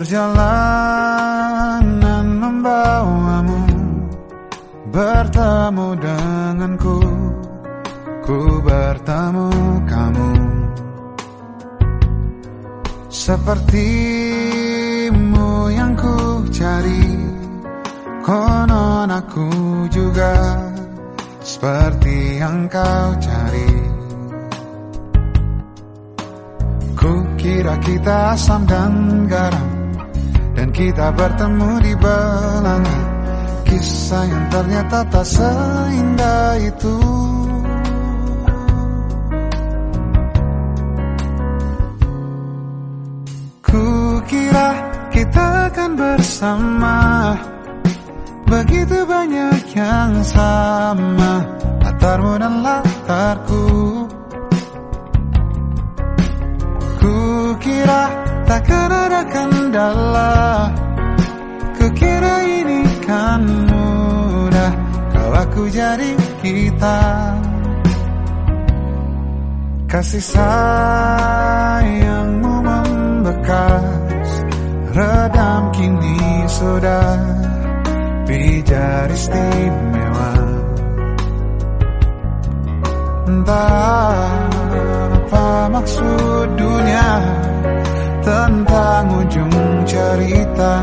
Perjalanan membawamu bertemu denganku Ku bertemu kamu. Sepertimu yang ku cari Konon aku juga Seperti yang kau cari. Ku kira kita asam dan garam kita bertemu di belanga Kisah yang ternyata tak seindah itu. Ku kira kita akan bersama. Begitu banyak yang sama. Latarmu dan latarku. Ku kira takkan ada kendala Ku kira ini kan mudah. Kau aku jadi kita. Kasih sayangmu membekas Redam kini sudah. Pijar istimewa. Entah apa maksud dunia Tentang ujung cerita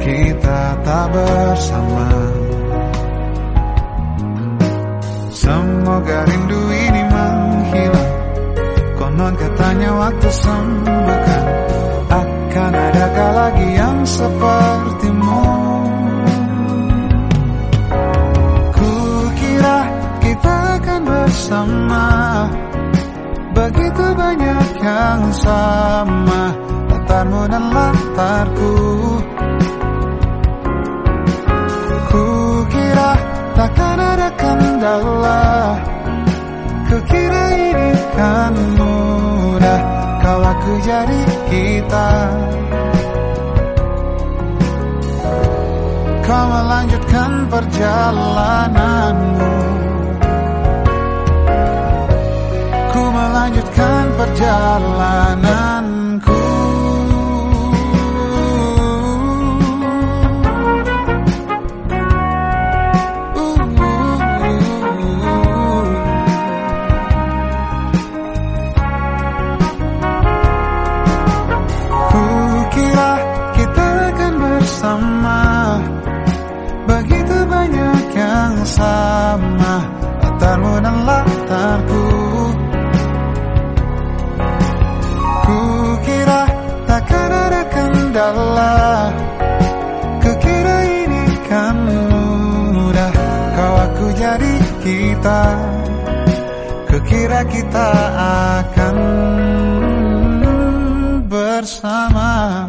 Kita tak bersama. Semoga rindu ini menghilang. Konon katanya waktu sembuhkan Akan adakah lagi yang sepertimu? Ku kira kita akan bersama. Begitu banyak yang sama dan latarku. Ku kira takkan ada kendala. Ku kira ini kan mudah. Kau aku jadi kita. Kau melanjutkan perjalananmu. Ku melanjutkan perjalananku sama Latarmu dan latarku. Ku kira takkan ada kendala. Ku kira ini kan mudah. Kau aku jadi kita. Ku kira kita akan bersama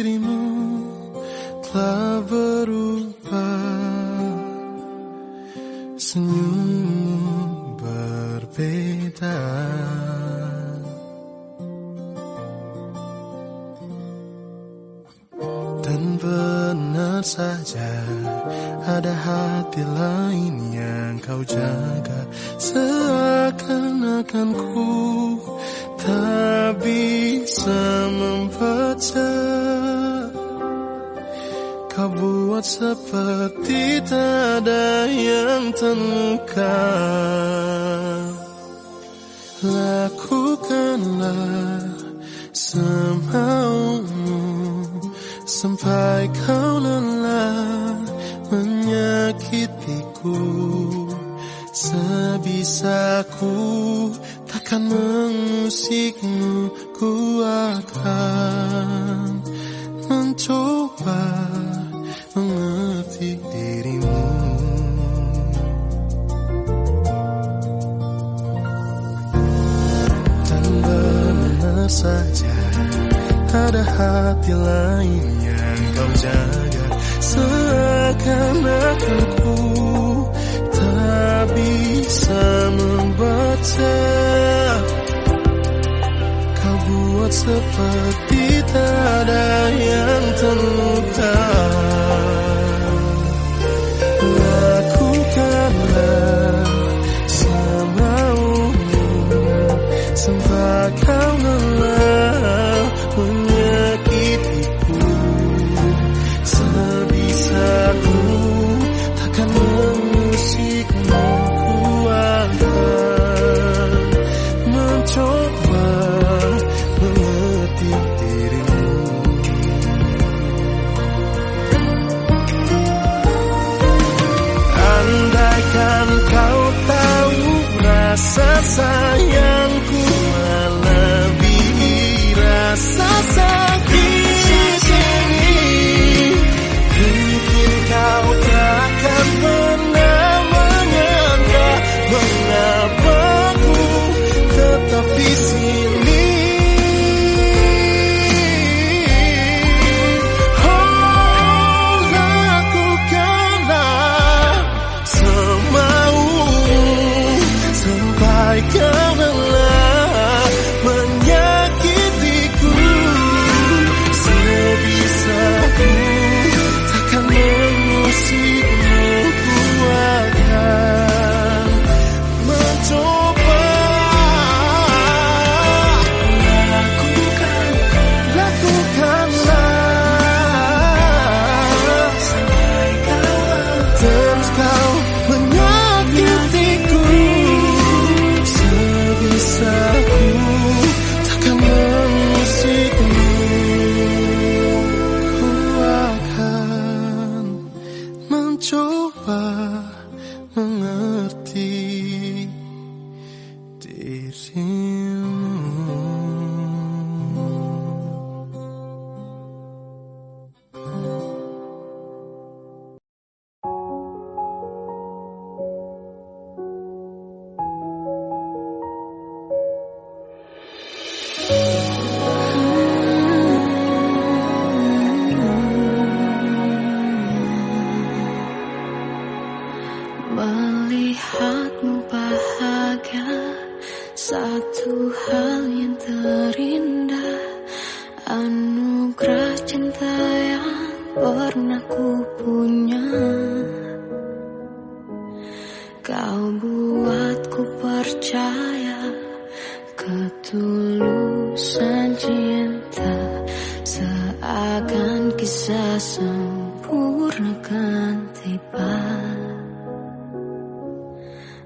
dirimu Telah berubah. Senyummu berbeda. Dan benar saja Ada hati lain supper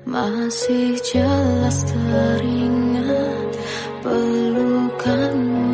masih jelas teringat pelukanmu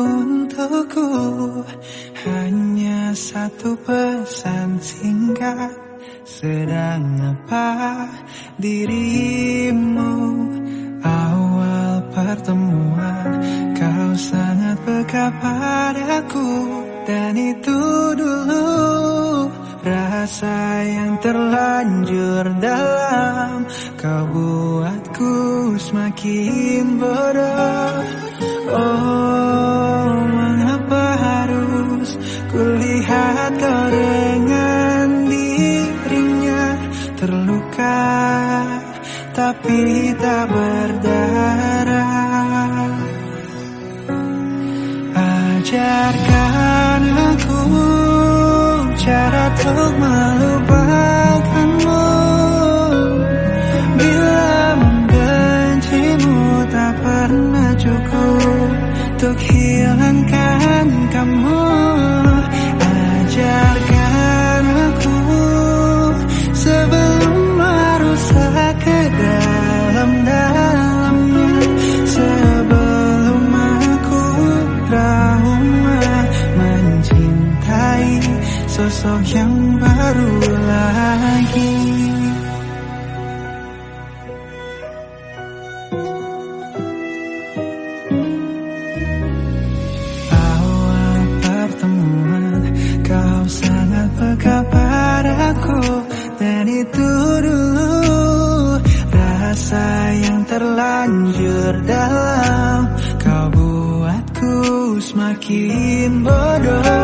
untukku Hanya satu pesan singkat. Sedang apa dirimu? Awal pertemuan Kau sangat peka padaku. Dan itu dulu Rasa yang terlanjur dalam. Kau buatku semakin bodoh. Oh. Kulihat kau dengan dirinya terluka Tapi tak berdarah. Ajarkan aku cara untuk malu Jujur dalam Kau buatku semakin bodoh.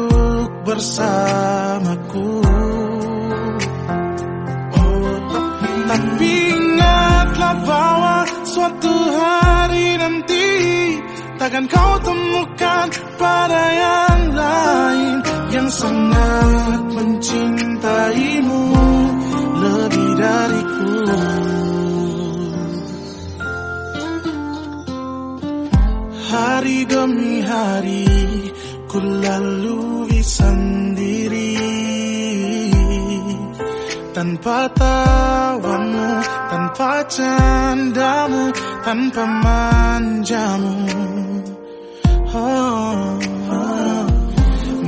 duduk bersamaku. Oh, tapi ingatlah bahwa suatu hari nanti Takkan kau temukan pada yang lain Yang sangat mencintaimu lebih dariku. Hari demi hari ku lalui sendiri Tanpa tawamu, tanpa candamu, tanpa manjamu oh, oh.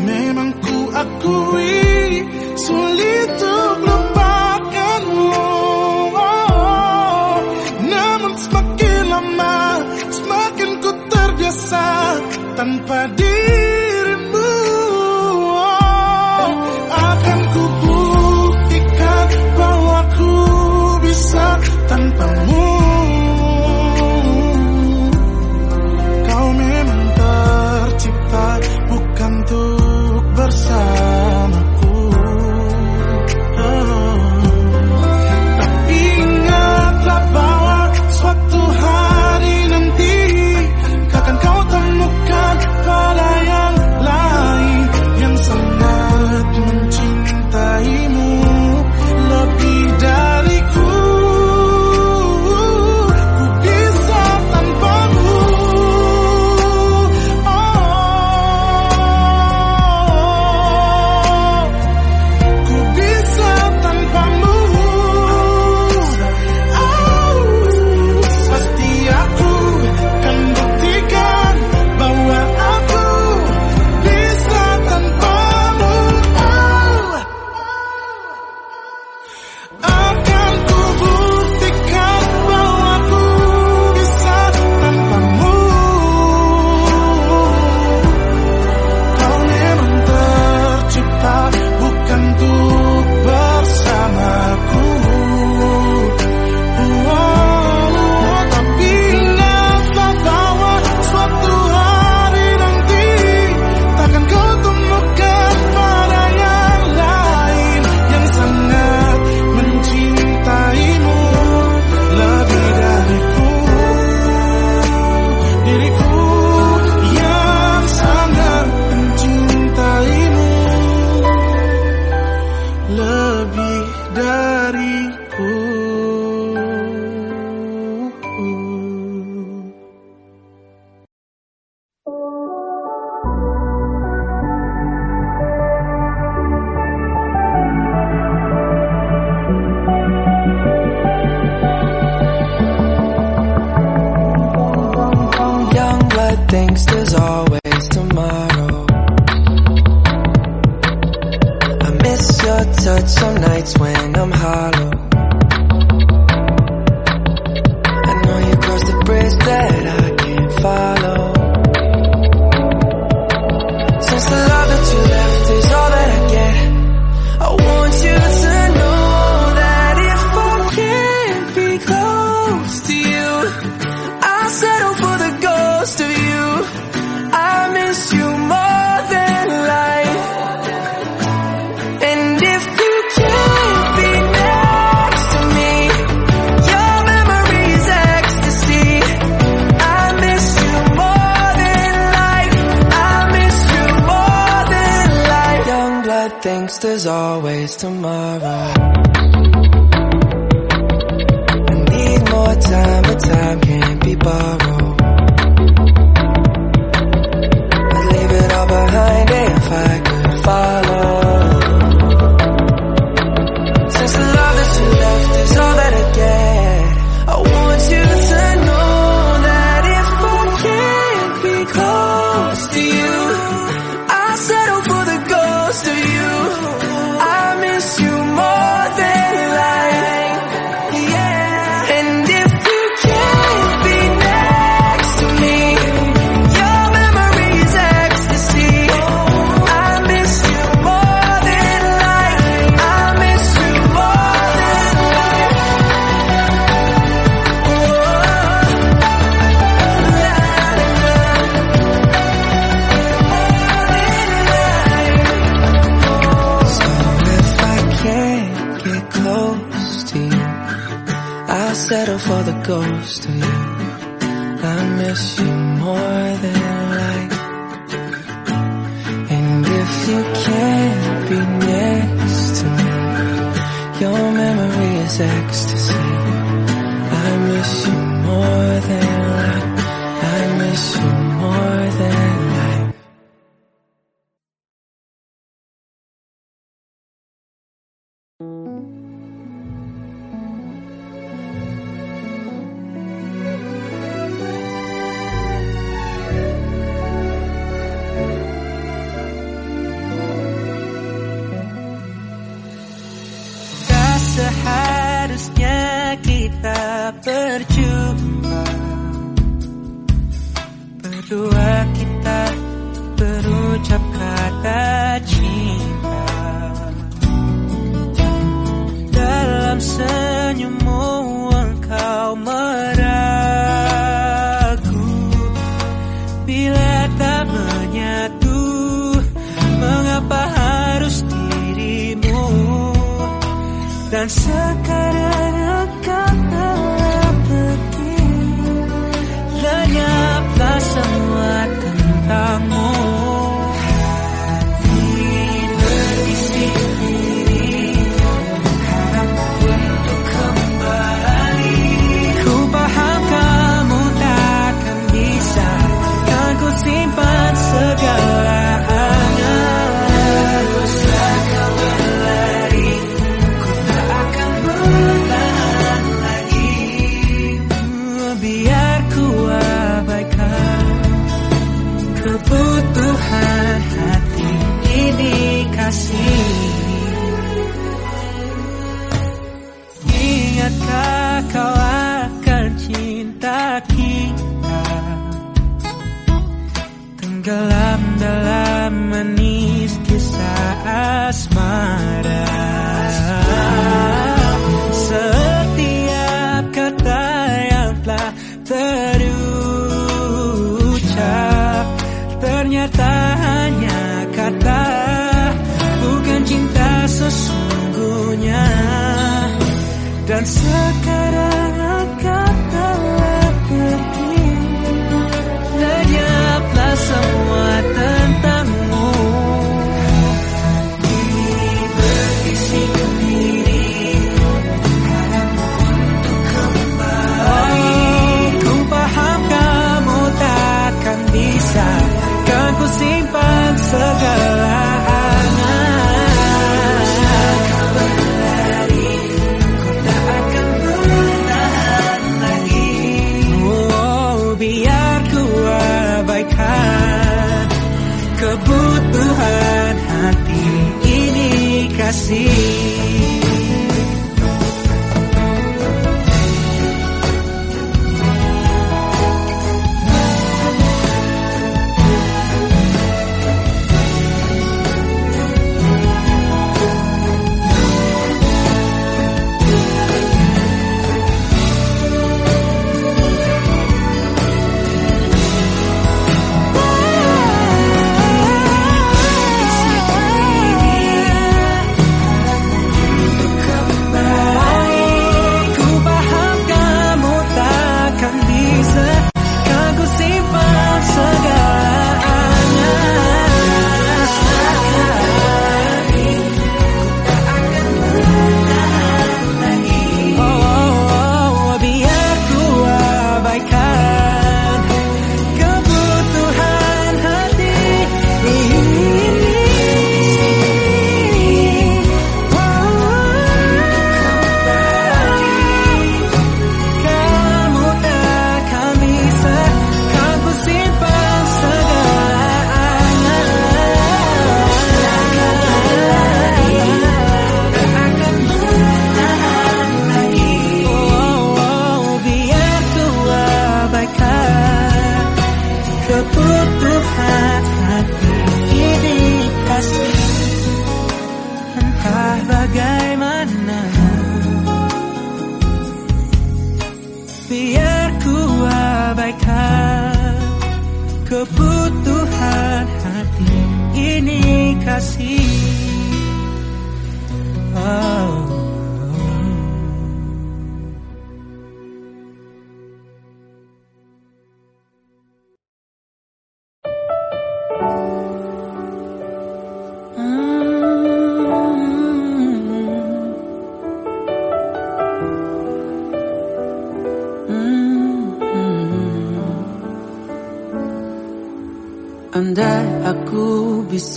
Memang ku akui sulit untuk lupakanmu oh, Namun semakin lama, semakin ku terbiasa tanpa dirimu.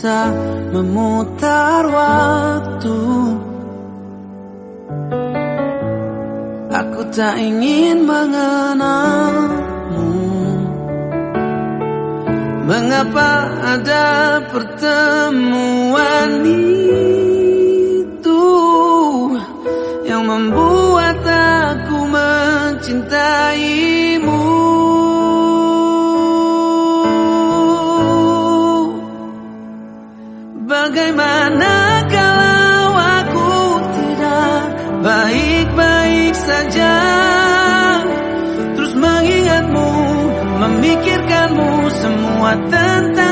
bisa memutar waktu Aku tak ingin mengenalmu Mengapa ada pertemuan itu Yang membuat aku mencintai? memikirkanmu semua tentang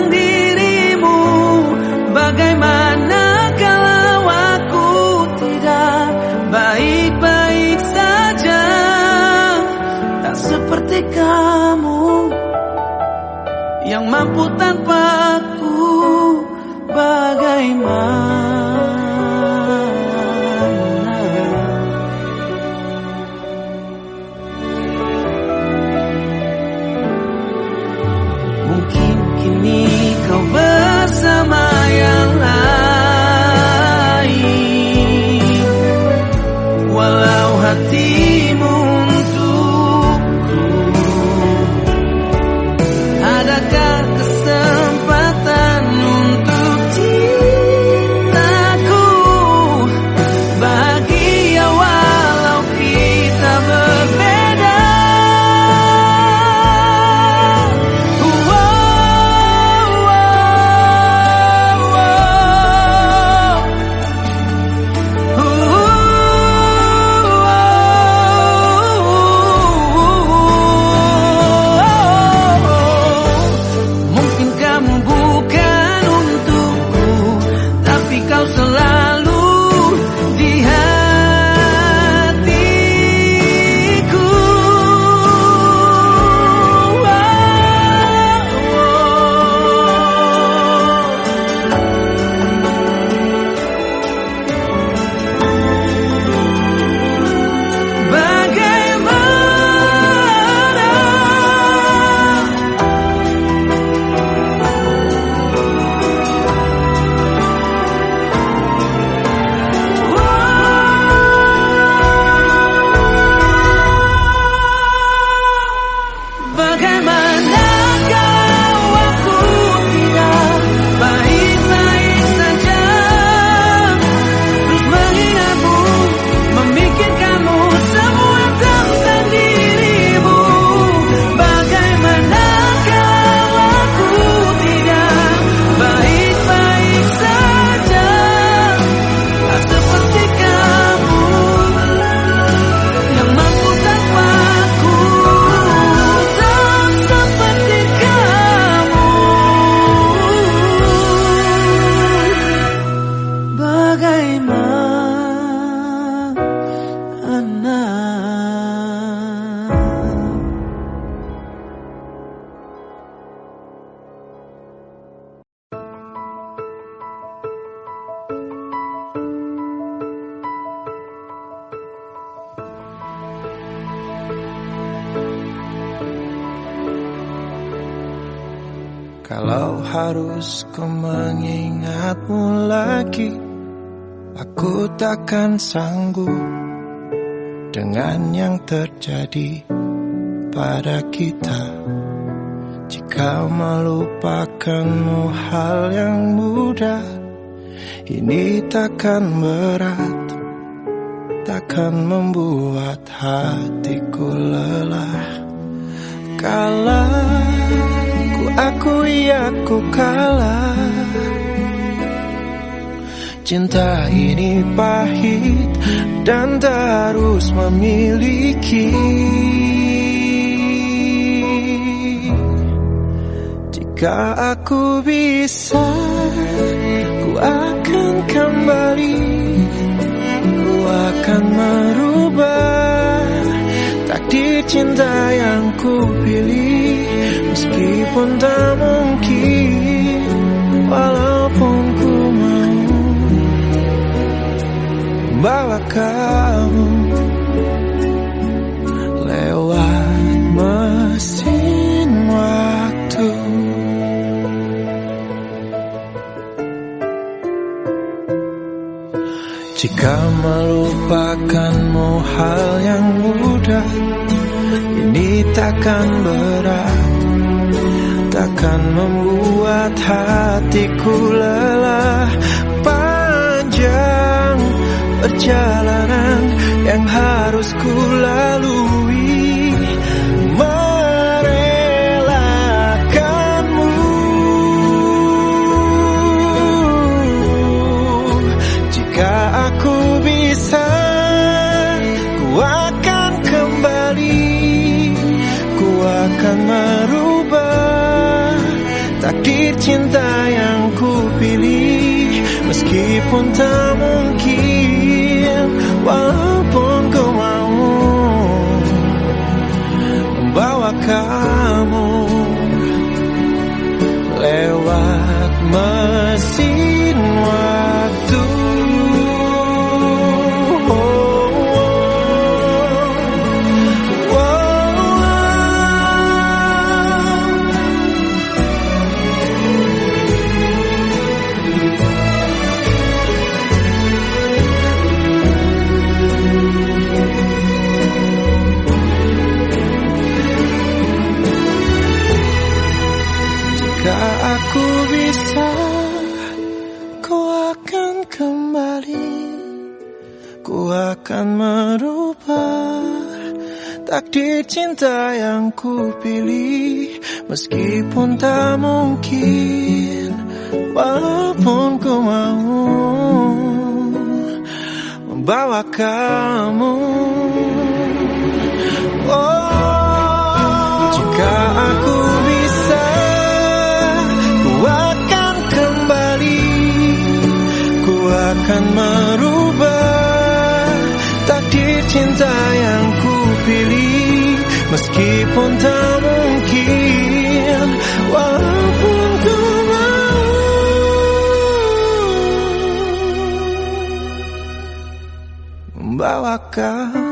takkan sanggup Dengan yang terjadi pada kita. Jika melupakanmu hal yang mudah Ini takkan berat Takkan membuat hatiku lelah. Kalah Aku iya ku kalah Cinta ini pahit dan tak harus memiliki. Jika aku bisa Ku akan kembali. Ku akan merubah. Takdir cinta yang ku pilih Meskipun tak mungkin Kamu Lewat mesin waktu. Jika melupakanmu hal yang mudah Ini takkan berat. Takkan membuat hatiku lelah. Panjang perjalanan yang harus ku lalui. Merelakanmu. Jika aku bisa Ku akan kembali. Ku akan merubah Takdir cinta yang ku pilih. Meskipun tak mungkin Walaupun ku mau Membawa kamu Lewat mesin Takdir cinta yang ku pilih Meskipun tak mungkin Walaupun ku mau Membawa kamu Meskipun tak mungkin Walaupun ku mau Membawa kamu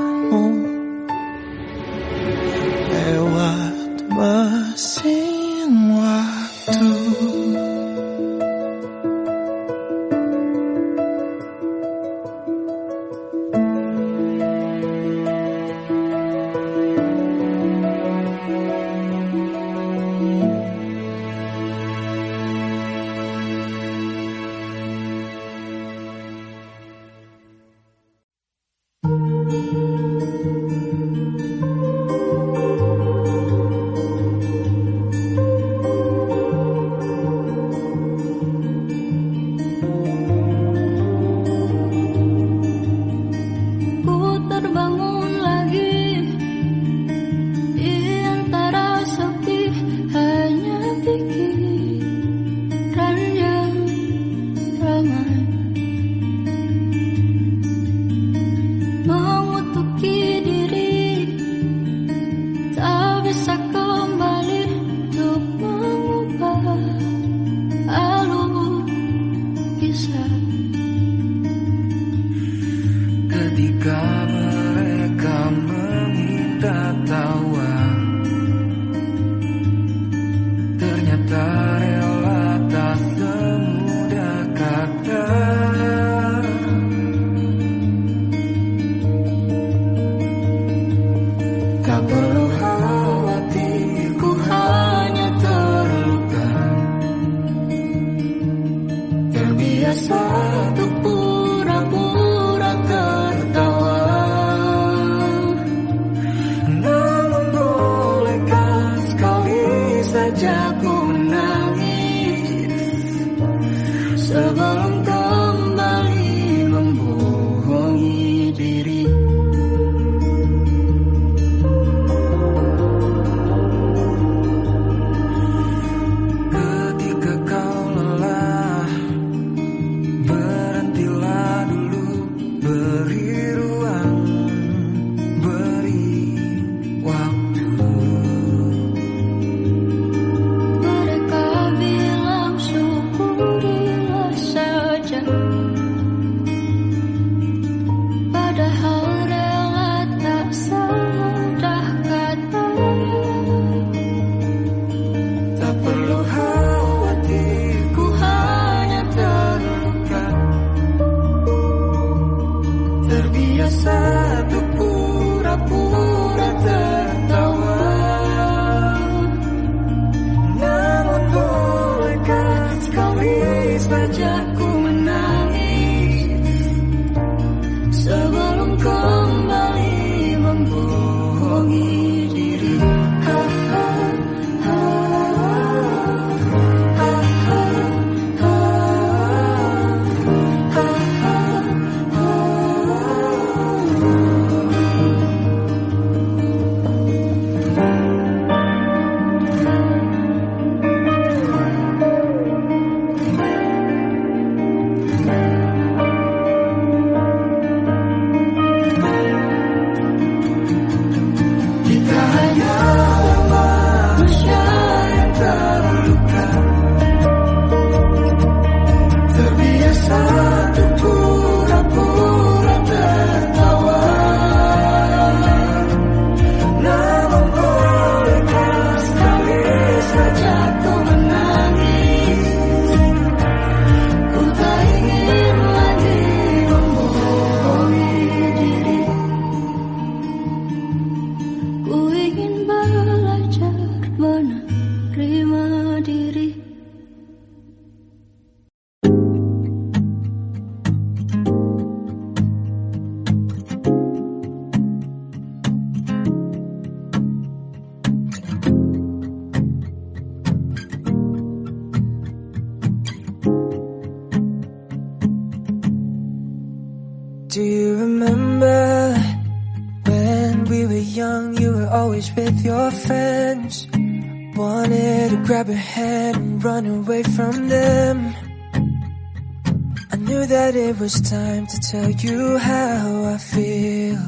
was time to tell you how I feel.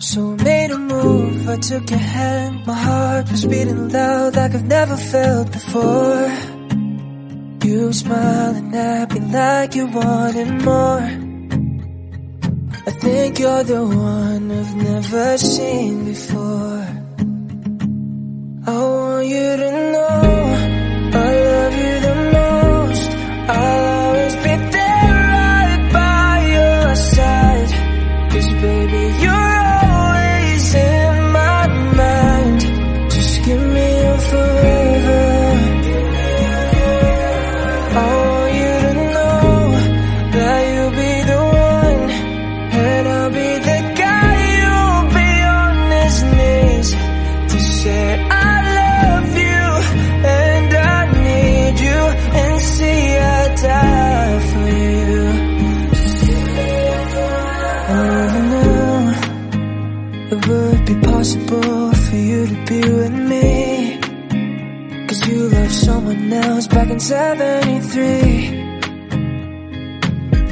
So I made a move, I took your hand, my heart was beating loud like I've never felt before. You smiling at me like you wanted more. I think you're the one I've never seen before. I want you to know 73.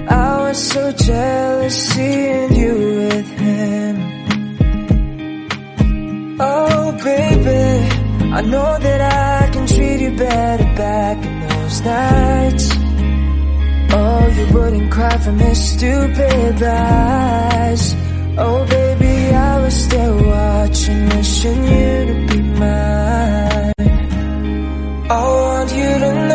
I was so jealous seeing you with him. Oh baby I know that I can treat you better back in those nights. Oh you wouldn't cry from his stupid lies. Oh baby I was still watching wishing you to be mine. I want you to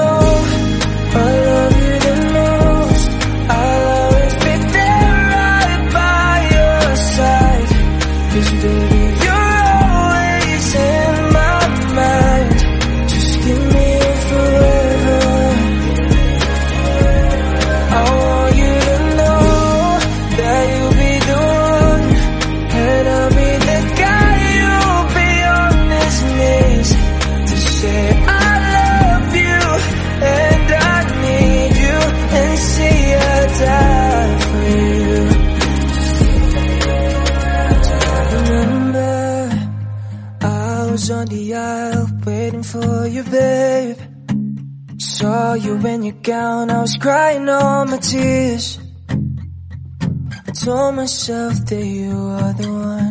gown, I was crying all my tears. I told myself that you are the one.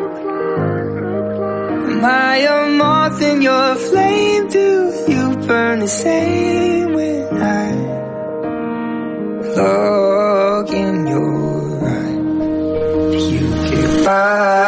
Am I a moth in your flame? Do you burn the same when I look in your eyes? You give up.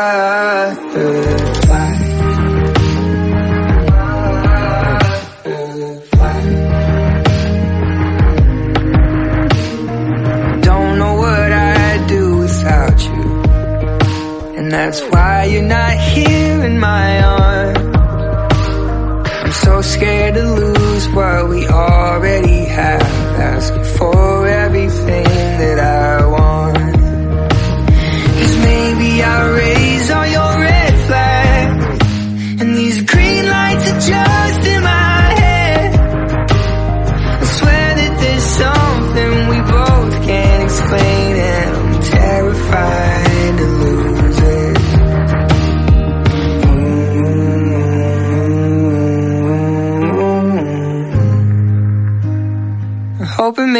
are we all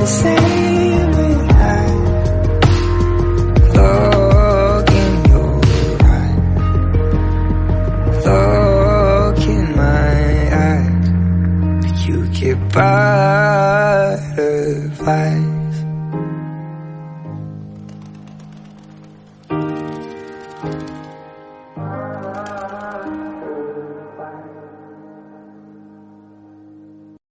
The same when I look in your? Look in my eyes. You get by